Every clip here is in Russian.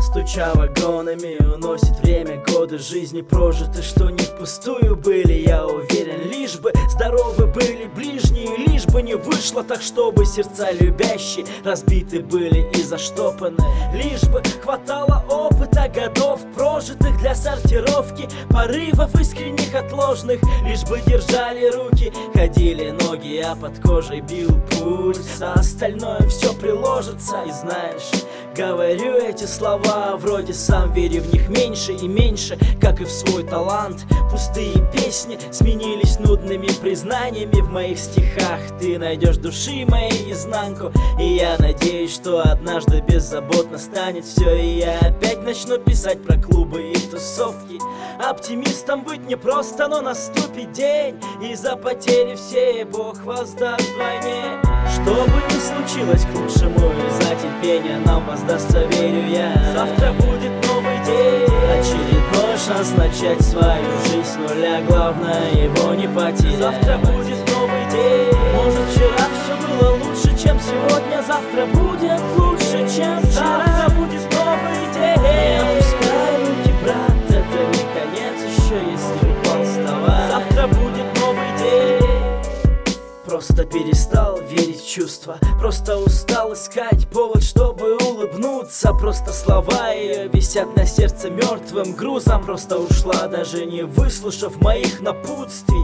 Стуча вагонами, уносит время Годы жизни прожиты, что не впустую были Я уверен, лишь бы здоровы были ближние Лишь бы не вышло так, чтобы сердца любящие Разбиты были и заштопаны. Лишь бы хватало опыта годов Прожитых для сортировки Порывов искренних отложных Лишь бы держали руки, ходили ноги А под кожей бил пульс А остальное все приложится И знаешь, говорю эти слова. Вроде сам верю в них меньше и меньше Как и в свой талант. Пустые песни сменились нудными признаниями В моих стихах. Ты найдешь души моей изнанку И я надеюсь, что однажды беззаботно станет все И я опять начну писать про клубы и тусовки. Оптимистом быть непросто, но наступит день И за потери все Бог воздаст вдвойне Что бы ни случилось к лучшему за терпение нам воздастся, верю я. Завтра будет новый день. Очередной шанс начать свою жизнь с нуля. Главное его не потерять Завтра будет новый день. Может вчера все было лучше, чем сегодня. Завтра будет лучше, Просто перестал верить в чувства. Просто устал искать повод, чтобы улыбнуться. Просто слова ее висят на сердце мертвым грузом. Просто ушла, даже не выслушав моих напутствий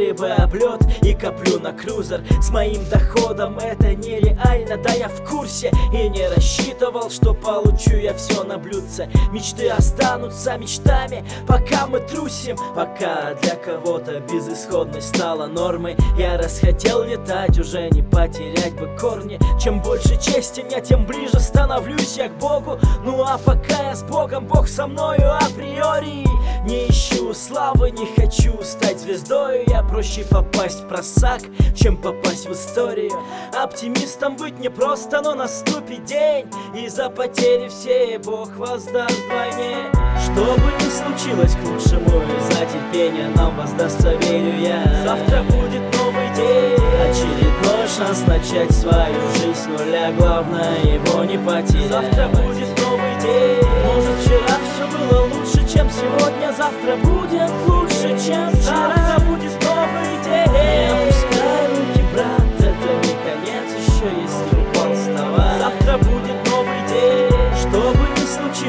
рыбы об лед и коплю на крузер. С моим доходом это нереально, да я в курсе. И не рассчитывал, что получу я все на блюдце. Мечты останутся мечтами, пока мы трусим. Пока для кого-то безысходность стала нормой. Я расхотел летать, уже не потерять бы корни. Чем больше чести мне, тем ближе становлюсь я к Богу. Ну а пока я с Богом, Бог со мною априори. Не ищу славы, не хочу стать звездой. Я проще попасть в просак, чем попасть в историю. Оптимистом быть непросто, но наступит день И за потери все Бог воздаст вдвойне Что бы ни случилось к лучшему И за терпение нам воздастся, верю я. Завтра будет новый день. Очередной шанс начать свою жизнь с нуля. Главное его не потерять. Завтра будет новый день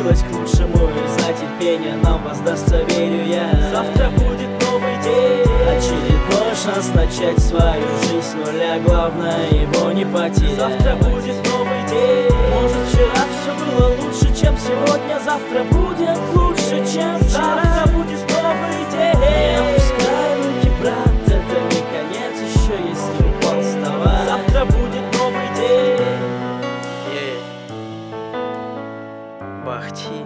случилось к лучшему И за терпение нам воздастся, верю я. Завтра будет новый день. Очередной шанс начать свою жизнь с нуля Главное его не потерять. Завтра будет новый день. Может вчера все было лучше, Бахти,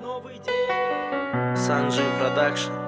Новый день Санджи Продакшн.